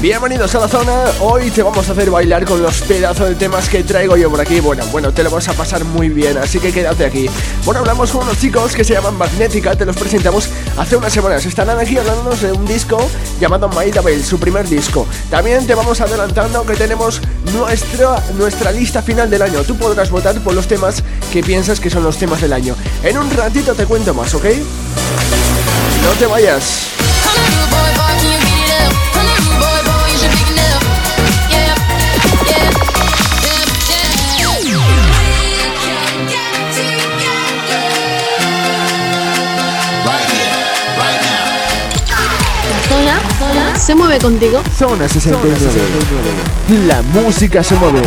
Bienvenidos a la zona. Hoy te vamos a hacer bailar con los pedazos de temas que traigo yo por aquí. Bueno, bueno, te lo vas a pasar muy bien, así que quédate aquí. Bueno, hablamos con unos chicos que se llaman Magnética, te los presentamos hace unas semanas. Estarán aquí hablándonos de un disco llamado Maida Bell, su primer disco. También te vamos adelantando que tenemos nuestra, nuestra lista final del año. Tú podrás votar por los temas que piensas que son los temas del año. En un ratito te cuento más, ¿ok? No te vayas. Se mueve contigo. Zona 69. La música se mueve.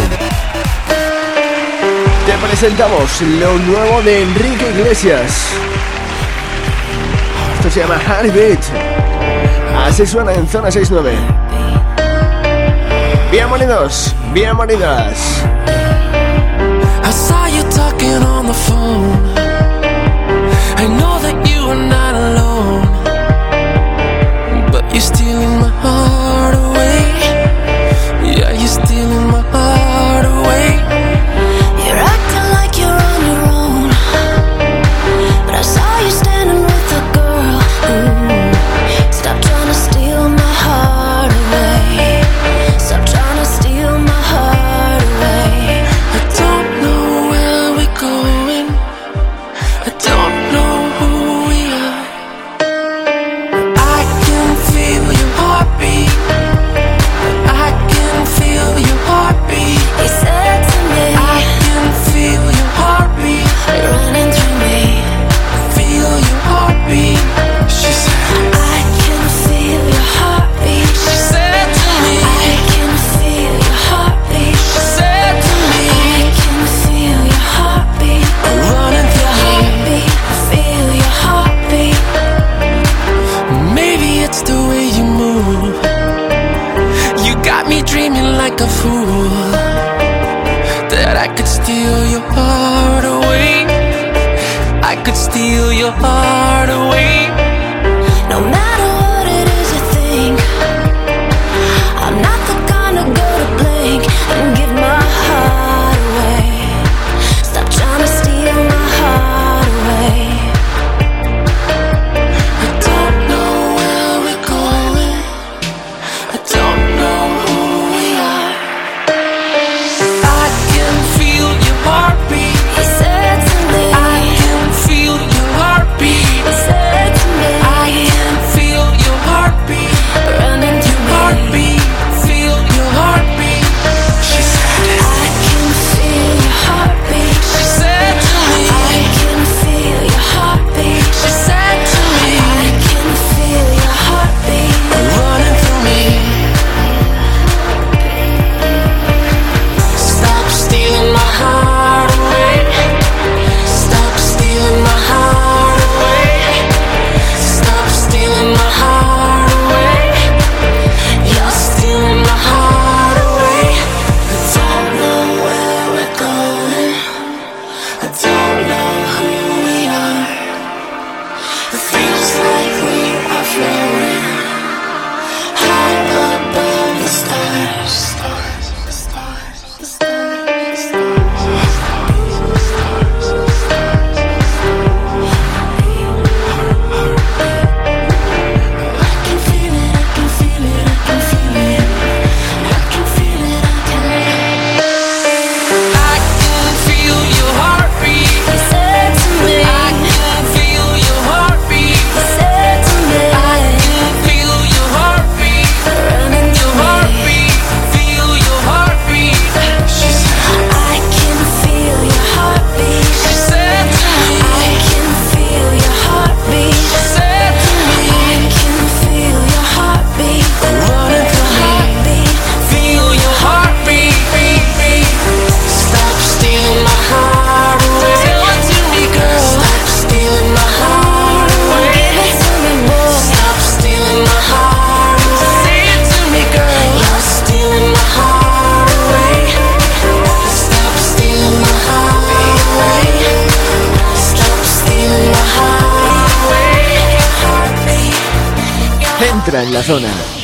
Te presentamos lo nuevo de Enrique Iglesias. Esto se llama Heartbeat. Así suena en Zona 69. Bienvenidos, bienvenidas. la zona.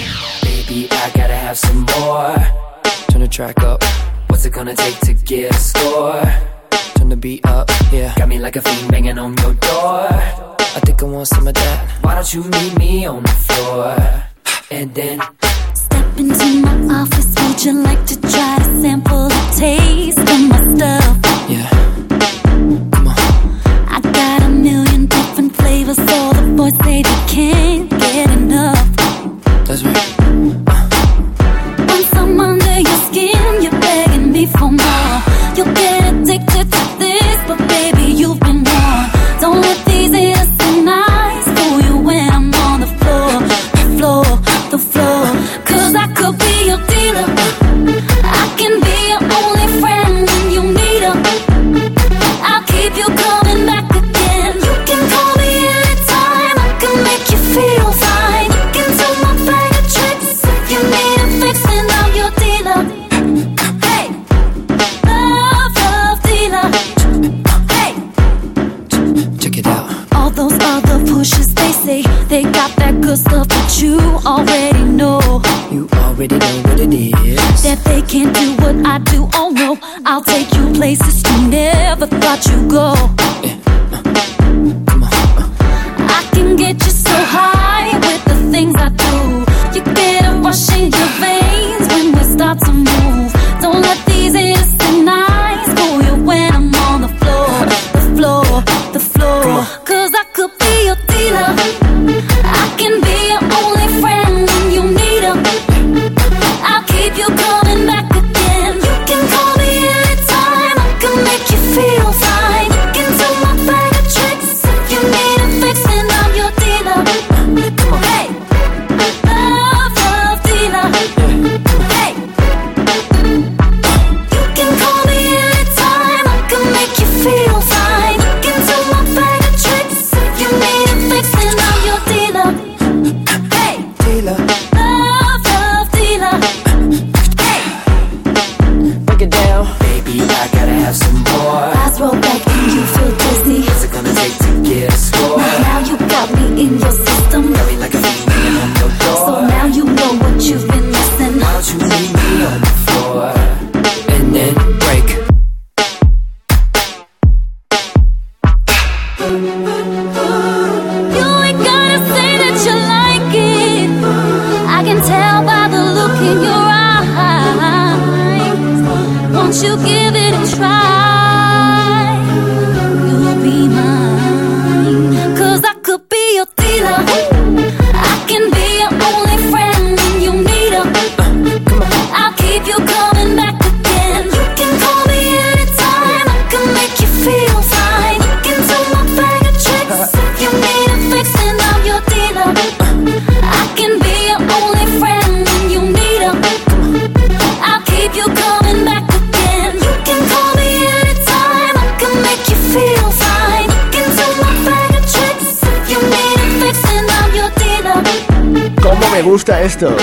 gusta esto.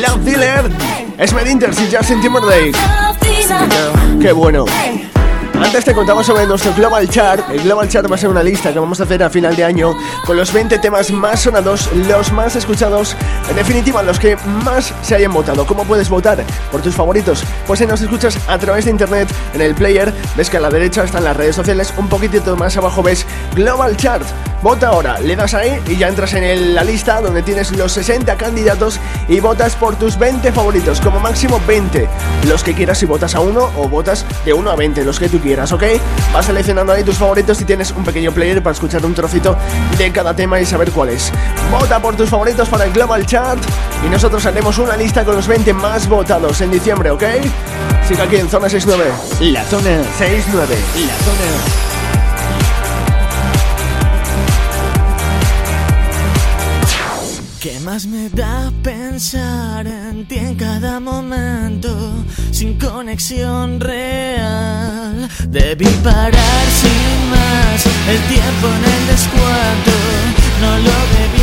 Love Dealer es Medinters y Justin Timberlake. Qué bueno. Antes te contamos sobre nuestro Global Chart. El Global Chart va a ser una lista que vamos a hacer a final de año con los 20 temas más sonados, los más escuchados, en definitiva los que más se hayan votado. ¿Cómo puedes votar por tus favoritos? Pues si nos escuchas a través de internet, en el player, ves que a la derecha están las redes sociales, un poquitito más abajo ves Global Chart. Vota ahora, le das ahí y ya entras en la lista donde tienes los 60 candidatos y votas por tus 20 favoritos, como máximo 20. Los que quieras si votas a uno o votas de 1 a 20, los que tú quieras, ¿ok? Vas seleccionando ahí tus favoritos y tienes un pequeño player para escuchar un trocito de cada tema y saber cuál es. Vota por tus favoritos para el Global Chart y nosotros haremos una lista con los 20 más votados en diciembre, ¿ok? Sigue aquí en Zona 69. La Zona 69. La Zona ¿Qué más me da pensar en ti en cada momento sin conexión real? Debí parar sin más el tiempo en el descuento no lo debí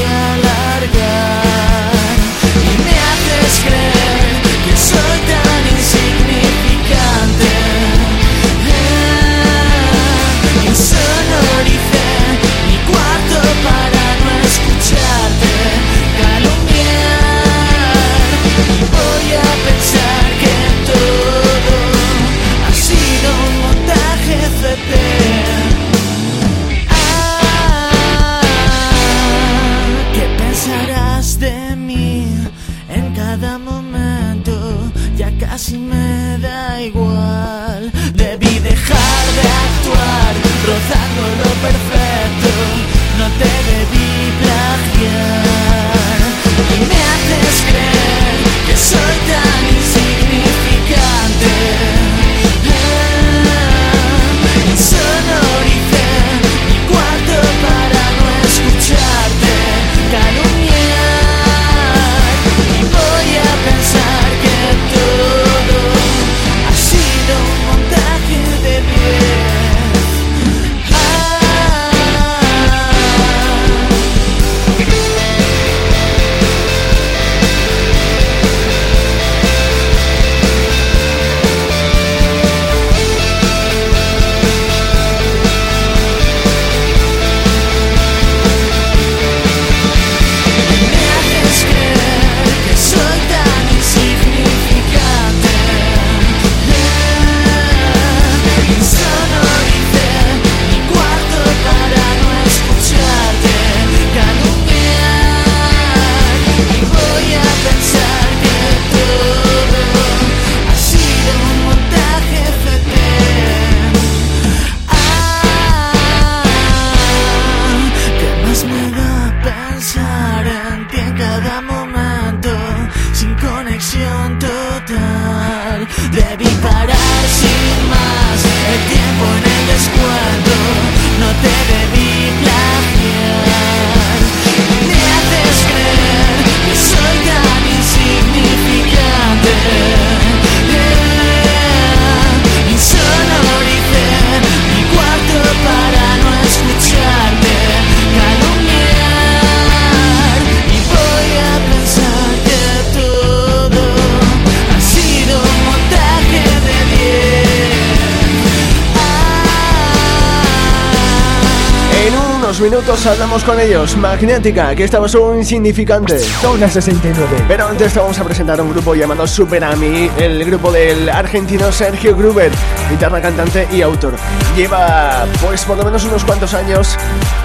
unos minutos hablamos con ellos. Magnética, que estaba solo insignificante. Zona 69. Pero antes te vamos a presentar a un grupo llamado Superami, el grupo del argentino Sergio Gruber, guitarra, cantante y autor. Lleva, pues, por lo menos unos cuantos años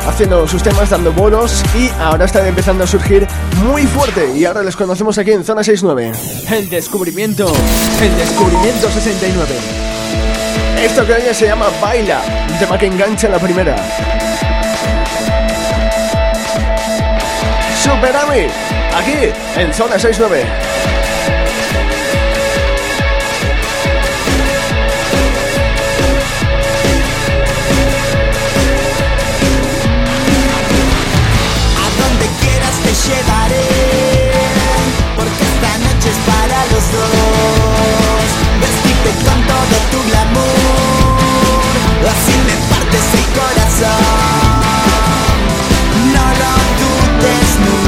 haciendo sus temas, dando bolos y ahora están empezando a surgir muy fuerte. Y ahora les conocemos aquí en Zona 69. El descubrimiento, el descubrimiento 69. Esto que hoy se llama Baila, un tema que engancha la primera. Superami, aquí en Zona 69. A donde quieras te llevaré, porque esta noche es para los dos. Vestite con todo tu glamour, así me partes el corazón. there's no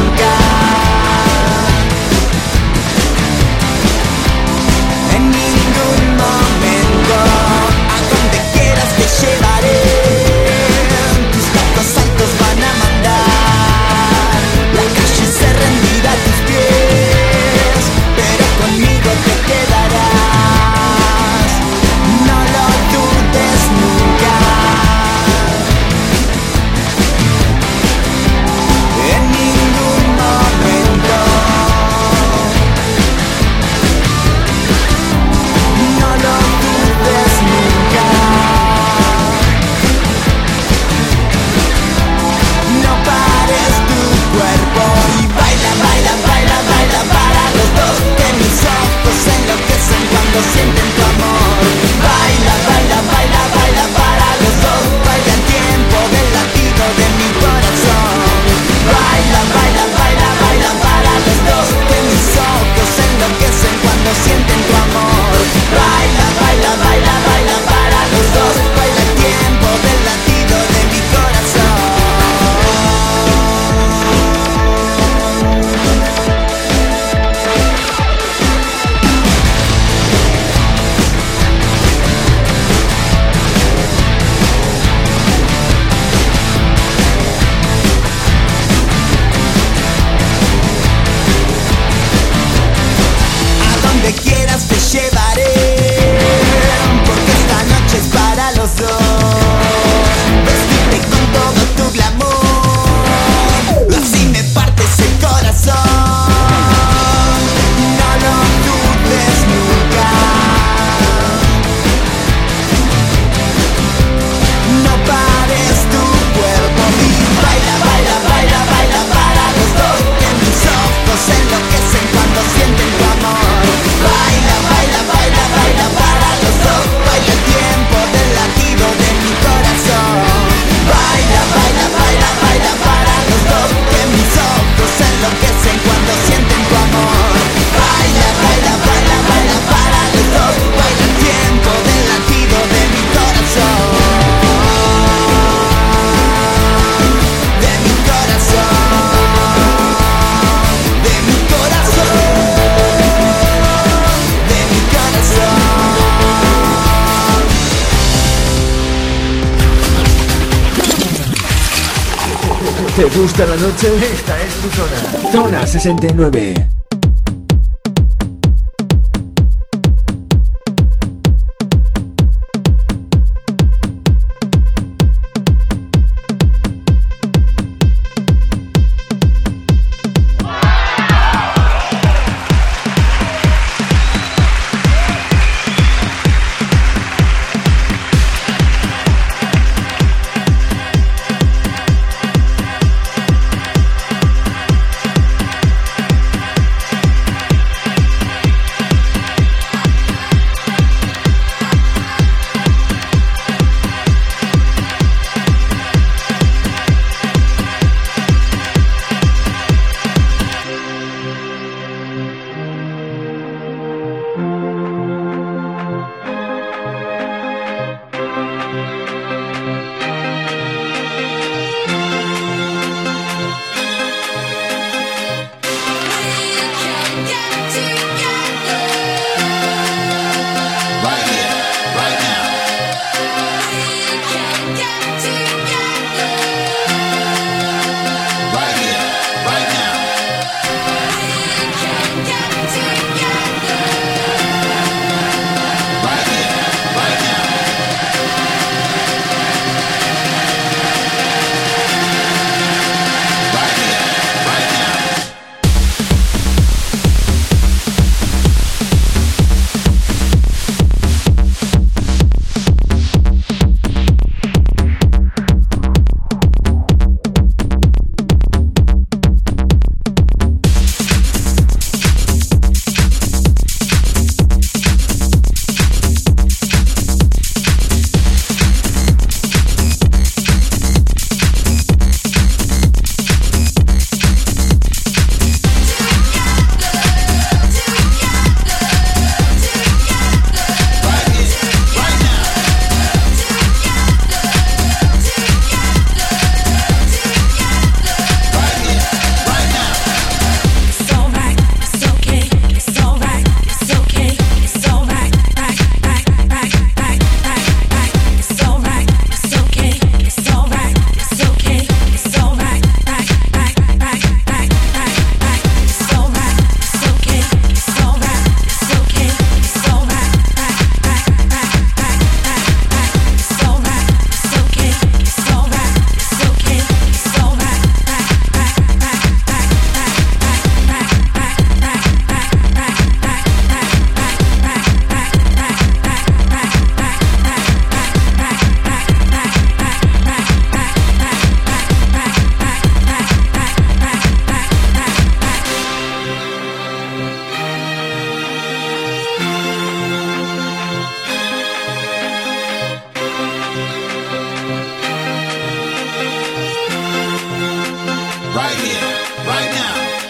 ¿Te gusta la noche? Esta es tu zona. Zona 69. Right now.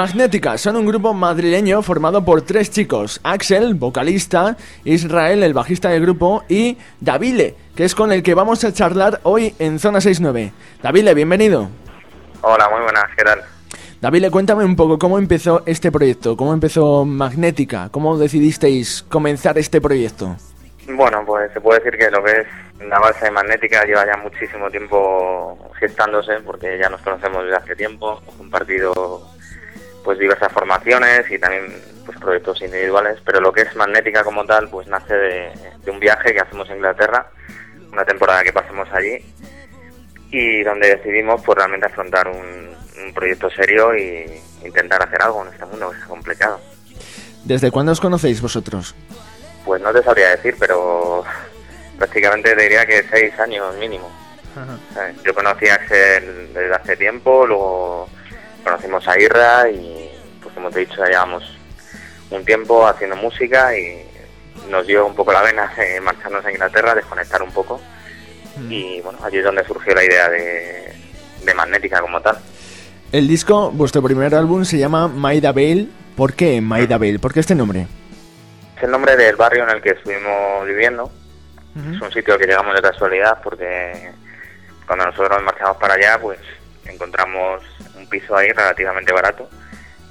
Magnética son un grupo madrileño formado por tres chicos, Axel, vocalista, Israel, el bajista del grupo, y Davile, que es con el que vamos a charlar hoy en Zona 69. Davile, bienvenido. Hola, muy buenas, ¿qué tal? Davile, cuéntame un poco cómo empezó este proyecto, cómo empezó Magnética, cómo decidisteis comenzar este proyecto. Bueno, pues se puede decir que lo que es la base de magnética lleva ya muchísimo tiempo gestándose, porque ya nos conocemos desde hace tiempo, hemos compartido pues diversas formaciones y también pues proyectos individuales, pero lo que es magnética como tal, pues nace de, de un viaje que hacemos a Inglaterra, una temporada que pasamos allí y donde decidimos pues realmente afrontar un, un proyecto serio y intentar hacer algo en este mundo que es complicado. ¿Desde cuándo os conocéis vosotros? Pues no te sabría decir, pero prácticamente te diría que seis años mínimo. Yo conocí a Axel desde hace tiempo, luego conocimos a Irra y, pues como te he dicho, ya llevamos un tiempo haciendo música y nos dio un poco la vena marcharnos a Inglaterra, desconectar un poco. Y bueno, allí es donde surgió la idea de, de Magnética como tal. El disco, vuestro primer álbum, se llama Maida Vale. ¿Por qué Maida Vale? ¿Por qué este nombre? Es el nombre del barrio en el que estuvimos viviendo. Es un sitio que llegamos de casualidad porque cuando nosotros nos marchamos para allá, pues encontramos piso ahí relativamente barato.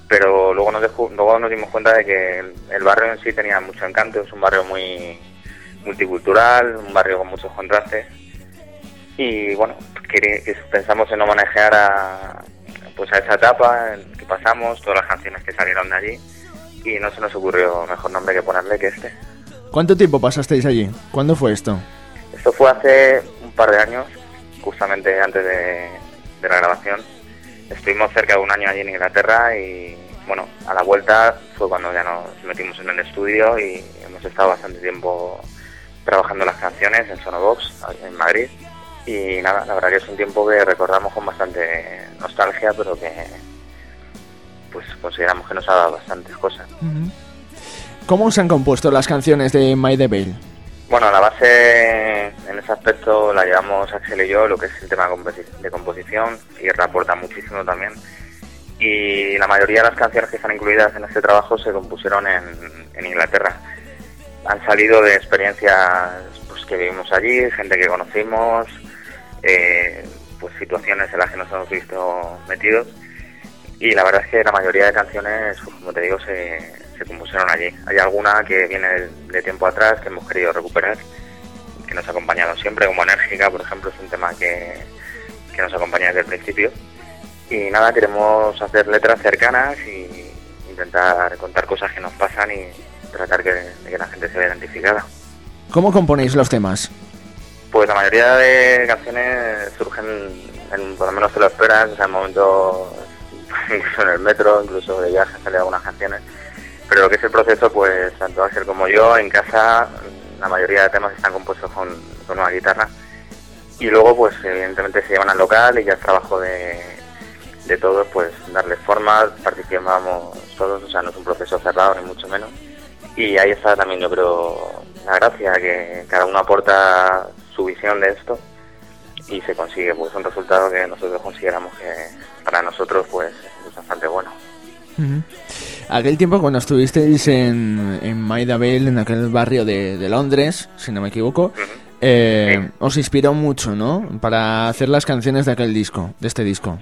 Pero luego nos, deju- luego nos dimos cuenta de que el, el barrio en sí tenía mucho encanto. Es un barrio muy multicultural, un barrio con muchos contrastes. Y bueno, que pensamos en homenajear a, pues a esa etapa en que pasamos, todas las canciones que salieron de allí. Y no se nos ocurrió mejor nombre que ponerle que este. ¿Cuánto tiempo pasasteis allí? ¿Cuándo fue esto? Esto fue hace un par de años, justamente antes de, de la grabación. Estuvimos cerca de un año allí en Inglaterra y, bueno, a la vuelta fue cuando ya nos metimos en el estudio y hemos estado bastante tiempo trabajando las canciones en Sonobox, en Madrid. Y nada, la verdad que es un tiempo que recordamos con bastante nostalgia, pero que pues consideramos que nos ha dado bastantes cosas. ¿Cómo se han compuesto las canciones de Maida Vale? Bueno, la base en ese aspecto la llevamos Axel y yo, lo que es el tema de composi- de composición, y reporta muchísimo también. Y la mayoría de las canciones que están incluidas en este trabajo se compusieron en, en Inglaterra. Han salido de experiencias pues, que vivimos allí, gente que conocimos, eh, pues situaciones en las que nos hemos visto metidos. Y la verdad es que la mayoría de canciones, pues, como te digo, se, se compusieron allí. Hay alguna que viene de, de tiempo atrás que hemos querido recuperar, que nos ha acompañado siempre, como Enérgica, por ejemplo, es un tema que, que nos acompaña desde el principio. Y nada, queremos hacer letras cercanas y intentar contar cosas que nos pasan y tratar que, de que la gente se vea identificada. ¿Cómo componéis los temas? Pues la mayoría de canciones surgen, en, por lo menos te lo esperas, o sea, en momentos, incluso en el metro, incluso de viaje salido algunas canciones. Pero lo que es el proceso, pues tanto Axel como yo, en casa, la mayoría de temas están compuestos con, con una guitarra. Y luego, pues evidentemente se llevan al local y ya es trabajo de, de todos, pues darles forma, participamos todos, o sea, no es un proceso cerrado, ni mucho menos. Y ahí está también, yo creo, la gracia, que cada uno aporta su visión de esto y se consigue pues un resultado que nosotros consideramos que para nosotros pues es bastante bueno. Aquel tiempo cuando estuvisteis en, en Maida Vale, en aquel barrio de, de Londres, si no me equivoco, eh, os inspiró mucho, ¿no? Para hacer las canciones de aquel disco, de este disco.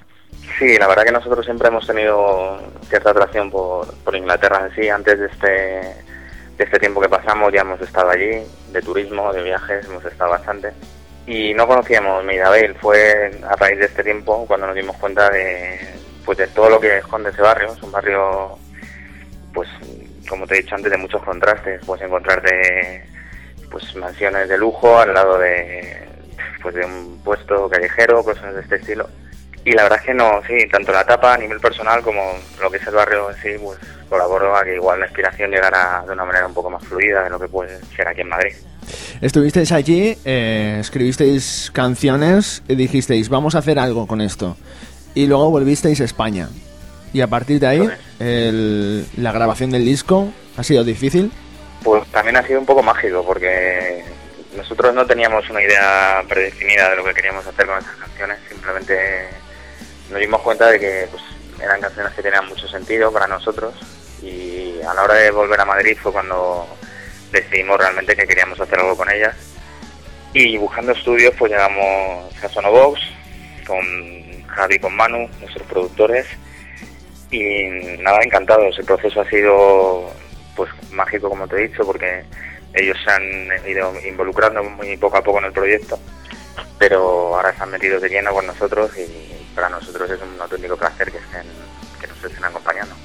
Sí, la verdad que nosotros siempre hemos tenido cierta atracción por, por Inglaterra en sí. Antes de este, de este tiempo que pasamos ya hemos estado allí, de turismo, de viajes, hemos estado bastante. Y no conocíamos Midabel, fue a raíz de este tiempo cuando nos dimos cuenta de, pues de todo lo que esconde ese barrio. Es un barrio, pues como te he dicho antes, de muchos contrastes. Puedes encontrarte pues mansiones de lujo al lado de, pues, de un puesto callejero, cosas de este estilo. Y la verdad es que no, sí, tanto la etapa a nivel personal como lo que es el barrio en sí, pues colaboró a que igual la inspiración llegara de una manera un poco más fluida de lo que puede ser aquí en Madrid. Estuvisteis allí, eh, escribisteis canciones y dijisteis, vamos a hacer algo con esto. Y luego volvisteis a España. Y a partir de ahí, el- la grabación del disco ha sido difícil. Pues también ha sido un poco mágico porque nosotros no teníamos una idea predefinida de lo que queríamos hacer con esas canciones, simplemente nos dimos cuenta de que pues, eran canciones que tenían mucho sentido para nosotros y a la hora de volver a Madrid fue cuando decidimos realmente que queríamos hacer algo con ellas y buscando estudios pues llegamos a Sonobox con Javi con Manu, nuestros productores y nada, encantados. El proceso ha sido pues mágico, como te he dicho, porque ellos se han ido involucrando muy poco a poco en el proyecto, pero ahora se han metido de lleno con nosotros y para nosotros es un auténtico placer que, estén, que nos estén acompañando.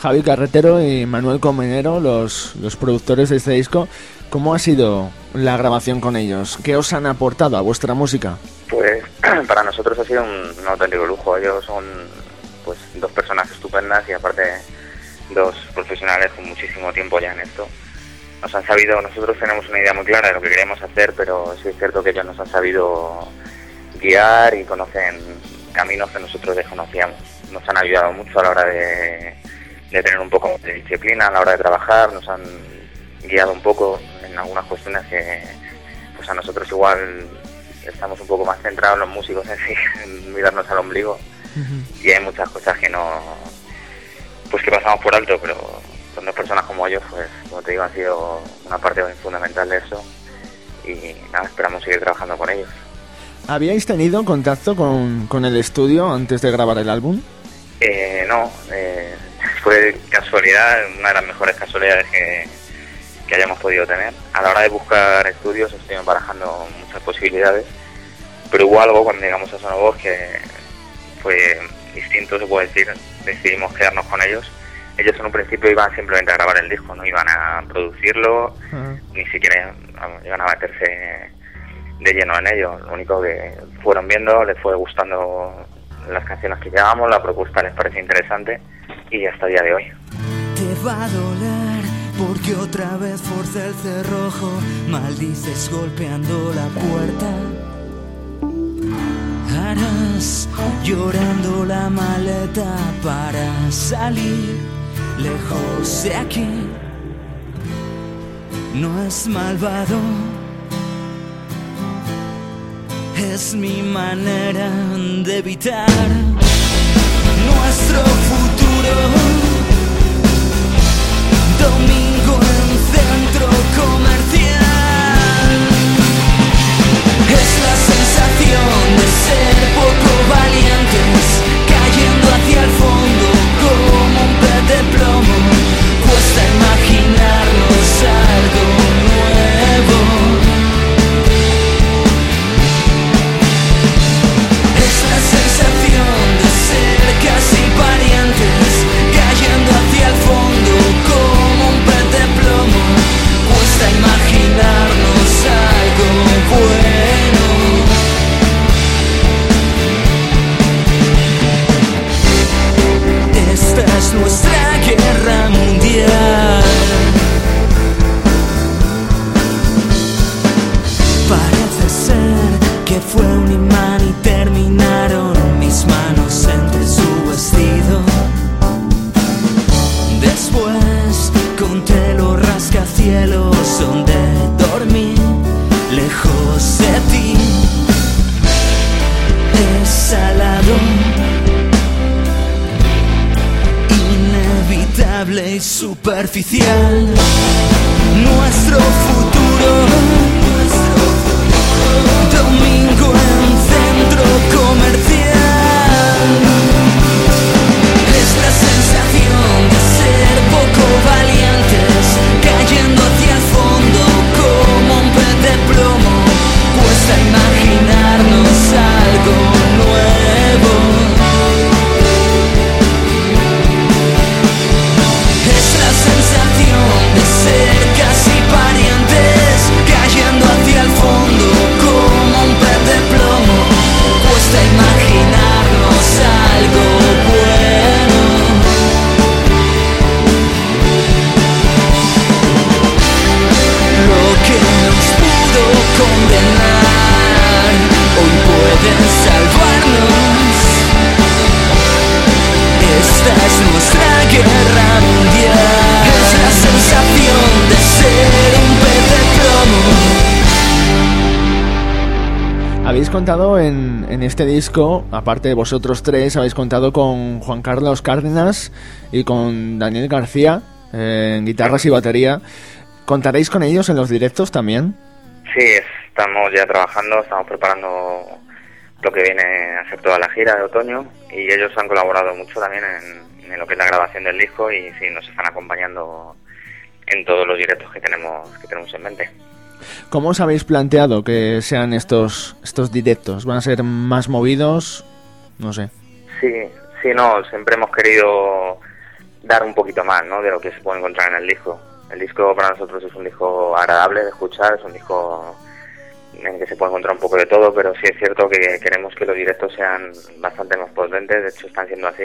Javi Carretero y Manuel Comenero, los, los productores de este disco, ¿cómo ha sido la grabación con ellos? ¿Qué os han aportado a vuestra música? Pues para nosotros ha sido un, un auténtico lujo. Ellos son pues dos personas estupendas y aparte dos profesionales con muchísimo tiempo ya en esto. Nos han sabido, nosotros tenemos una idea muy clara de lo que queremos hacer, pero sí es cierto que ellos nos han sabido guiar y conocen caminos que nosotros desconocíamos. Nos han ayudado mucho a la hora de, de tener un poco de disciplina, a la hora de trabajar, nos han guiado un poco en algunas cuestiones que pues a nosotros igual estamos un poco más centrados los músicos en sí, en mirarnos al ombligo. Y hay muchas cosas que no pues que pasamos por alto pero con dos personas como ellos pues como te digo han sido una parte fundamental de eso. Y nada esperamos seguir trabajando con ellos. ¿Habíais tenido contacto con, con el estudio antes de grabar el álbum? Eh, no eh, fue casualidad una de las mejores casualidades que, que hayamos podido tener a la hora de buscar estudios estuvimos barajando muchas posibilidades pero hubo algo cuando llegamos a Sonovoz que fue distinto, se puede decir. Decidimos quedarnos con ellos. Ellos en un principio iban simplemente a grabar el disco, no iban a producirlo, ni siquiera iban a meterse de lleno en ello. Lo único que fueron viendo, les fue gustando las canciones que llevamos, la propuesta les parece interesante y hasta el día de hoy. Te va a doler porque otra vez forcé el cerrojo, maldices golpeando la puerta. Harás llorando la maleta para salir lejos de aquí. No es malvado, es mi manera de evitar nuestro futuro. Domingo en centro comercial. Es la sensación de ser poco valientes, cayendo hacia el contado en, este disco, aparte de vosotros tres, habéis contado con Juan Carlos Cárdenas y con Daniel García eh, en guitarras y batería. ¿Contaréis con ellos en los directos también? Sí, estamos ya trabajando, estamos preparando lo que viene a ser toda la gira de otoño y ellos han colaborado mucho también en, en lo que es la grabación del disco y sí, nos están acompañando en todos los directos que tenemos que tenemos en mente. ¿Cómo os habéis planteado que sean estos, estos directos? ¿Van a ser más movidos? No sé. Sí, sí, no, siempre hemos querido dar un poquito más, ¿no? De lo que se puede encontrar en el disco. El disco para nosotros es un disco agradable de escuchar, es un disco en que se puede encontrar un poco de todo, pero sí es cierto que queremos que los directos sean bastante más potentes, de hecho están siendo así.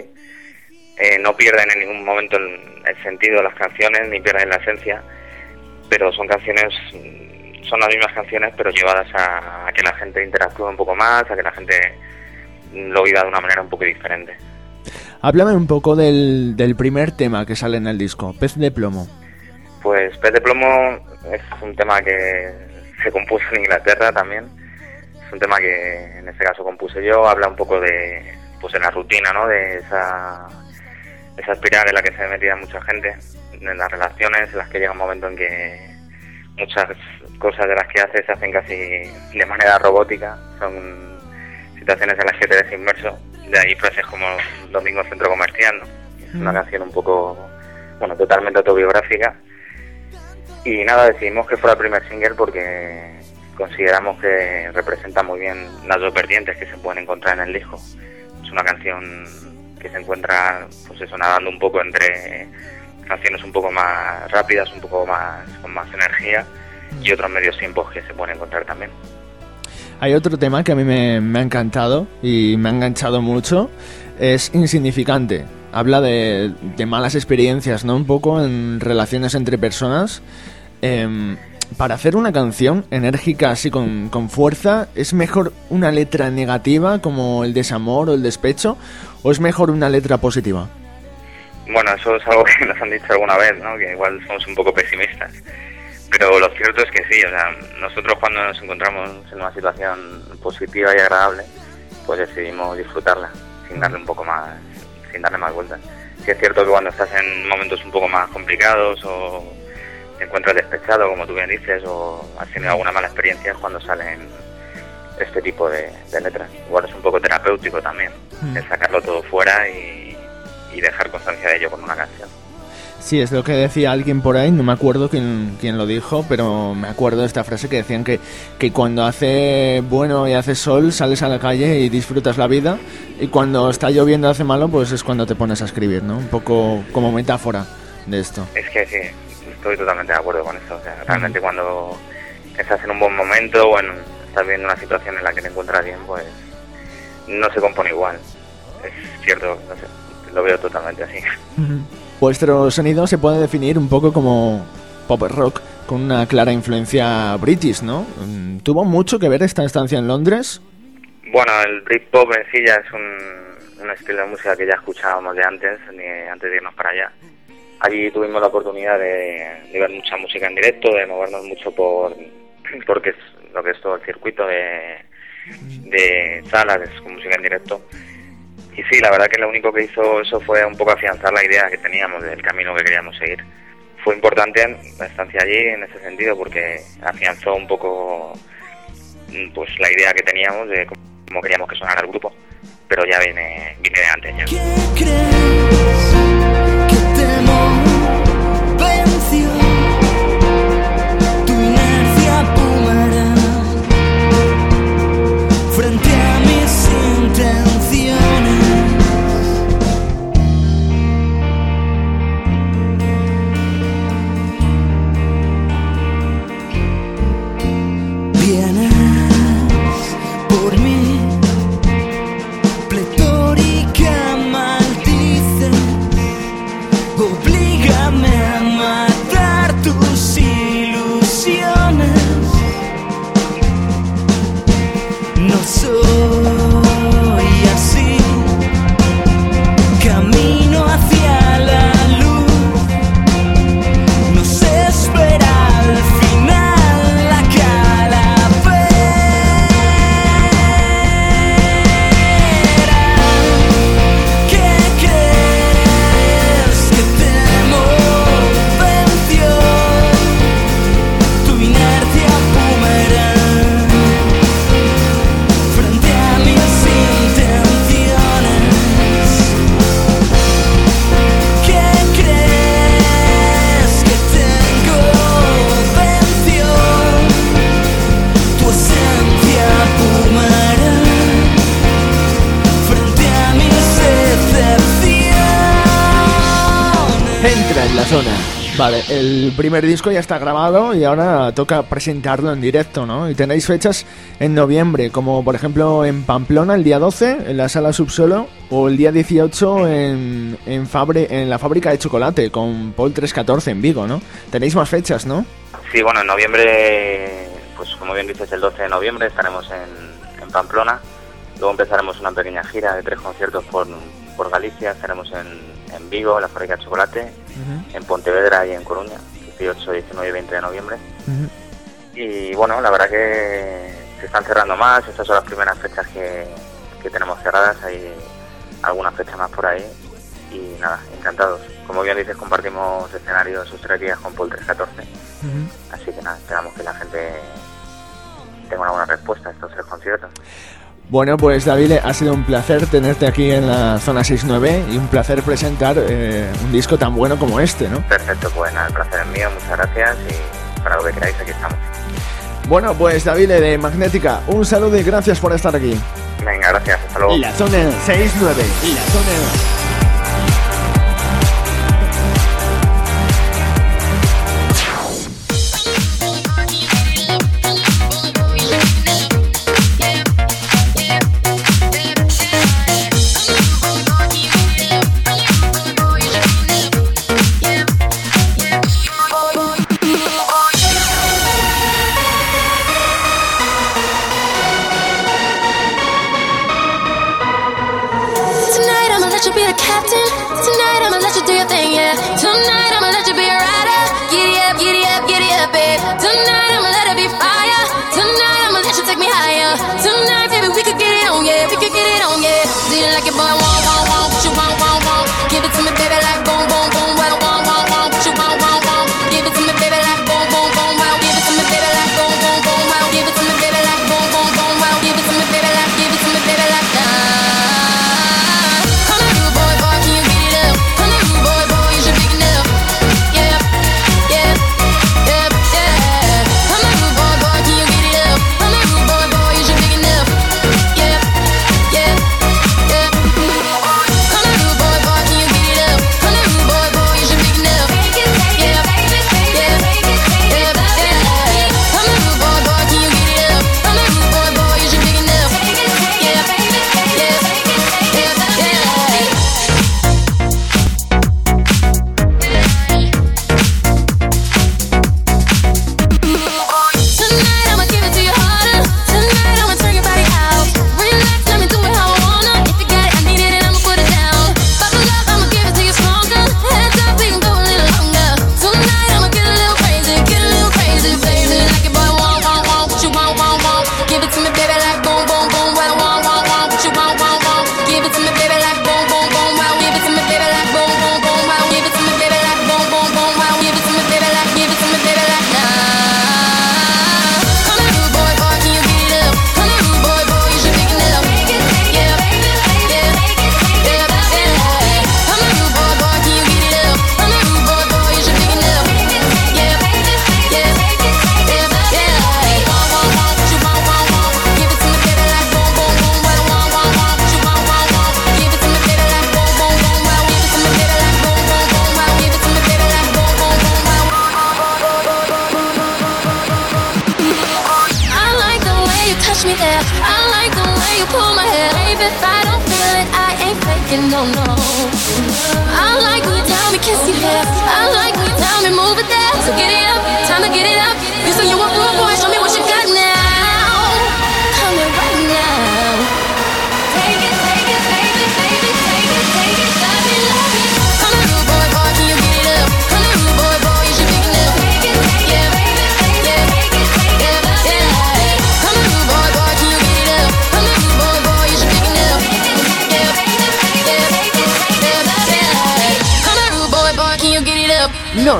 Eh, no pierden en ningún momento el, sentido de las canciones, ni pierden la esencia, pero son canciones, son las mismas canciones, pero llevadas a, a que la gente interactúe un poco más, a que la gente lo viva de una manera un poco diferente. Háblame un poco del, del primer tema que sale en el disco, Pez de Plomo. Pues Pez de Plomo es un tema que se compuso en Inglaterra también. Es un tema que en este caso compuse yo. Habla un poco de, pues de la rutina, ¿no? De esa, esa espiral en la que se metía mucha gente, en las relaciones, en las que llega un momento en que muchas cosas de las que haces se hacen casi de manera robótica. Son situaciones en las que te ves inmerso. De ahí frases como Domingo Centro Comercial, ¿no? Es una canción un poco, bueno, totalmente autobiográfica. Y nada, decidimos que fuera el primer single porque consideramos que representa muy bien las dos vertientes que se pueden encontrar en el disco. Es una canción que se encuentra, pues eso, nadando un poco entre canciones un poco más rápidas, un poco más con más energía y otros medios tiempos que se pueden encontrar también. Hay otro tema que a mí me, me ha encantado y me ha enganchado mucho, es Insignificante. Habla de, de malas experiencias, ¿no? Un poco en relaciones entre personas. Em, para hacer una canción enérgica así con, con fuerza, ¿es mejor una letra negativa como el desamor o el despecho? ¿O es mejor una letra positiva? Bueno, eso es algo que nos han dicho alguna vez, ¿no? Que igual somos un poco pesimistas. Pero lo cierto es que sí, o sea, nosotros cuando nos encontramos en una situación positiva y agradable, pues decidimos disfrutarla, sin darle un poco más, sin darle más vueltas. Sí es cierto que cuando estás en momentos un poco más complicados o te encuentras despechado, como tú bien dices, o has tenido alguna mala experiencia, es cuando salen este tipo de, de letras. Igual es un poco terapéutico también, Mm. el sacarlo todo fuera y, y dejar constancia de ello con una canción. Sí, es lo que decía alguien por ahí, no me acuerdo quién, quién lo dijo, pero me acuerdo de esta frase que decían que, que cuando hace bueno y hace sol sales a la calle y disfrutas la vida y cuando está lloviendo y hace malo pues es cuando te pones a escribir, ¿no? Un poco como metáfora de esto. Es que sí, estoy totalmente de acuerdo con eso. O sea, realmente cuando estás en un buen momento o en, estás viviendo una situación en la que te encuentras bien, pues no se compone igual. Es cierto, no sé, lo veo totalmente así. Vuestro sonido se puede definir un poco como pop rock con una clara influencia british, ¿no? Mm, ¿Tuvo mucho que ver esta estancia en Londres? Bueno, el Britpop en sí ya es un, estilo de música que ya escuchábamos de antes, de- antes de irnos para allá. Allí tuvimos la oportunidad de, ver mucha música en directo, de movernos mucho por porque es lo que es todo el circuito de, salas con música en directo. Y sí, la verdad que lo único que hizo eso fue un poco afianzar la idea que teníamos del camino que queríamos seguir. Fue importante la estancia allí en ese sentido porque afianzó un poco mm, pues la idea que teníamos de cómo queríamos que sonara el grupo, pero ya viene, viene de antes ya. ¿Qué crees que primer disco ya está grabado y ahora toca presentarlo en directo, ¿no? Y tenéis fechas en noviembre, como por ejemplo en Pamplona el día 12, en la sala subsolo, o el día 18 en, en, la fábrica de chocolate con Paul 314 en Vigo, ¿no? Tenéis más fechas, ¿no? Sí, bueno, en noviembre, pues como bien dices, el 12 de noviembre estaremos en, Pamplona, luego empezaremos una pequeña gira de tres conciertos por, por Galicia, estaremos en, en Vigo, en la fábrica de chocolate, en Pontevedra y en Coruña. 18, 19 y 20 de noviembre. Y bueno, la verdad que se están cerrando más, estas son las primeras fechas que, tenemos cerradas, hay algunas fechas más por ahí y nada, encantados. Como bien dices, compartimos escenarios sus tres días con Paul 314, así que nada, esperamos que la gente tenga una buena respuesta a estos tres conciertos. Bueno, pues David, ha sido un placer tenerte aquí en la zona 69 y un placer presentar eh, un disco tan bueno como este, ¿no? Perfecto, pues nada, el placer es mío, muchas gracias y para lo que queráis aquí estamos. Bueno, pues David de Magnética, un saludo y gracias por estar aquí. Venga, gracias, hasta luego. La zona 69, la zona babe, tonight.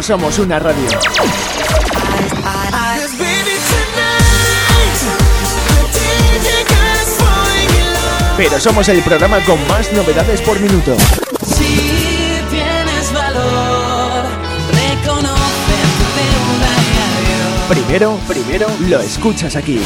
somos una radio. Pero somos el programa con más novedades por minuto. Si tienes valor, reconoce Primero, primero lo escuchas aquí.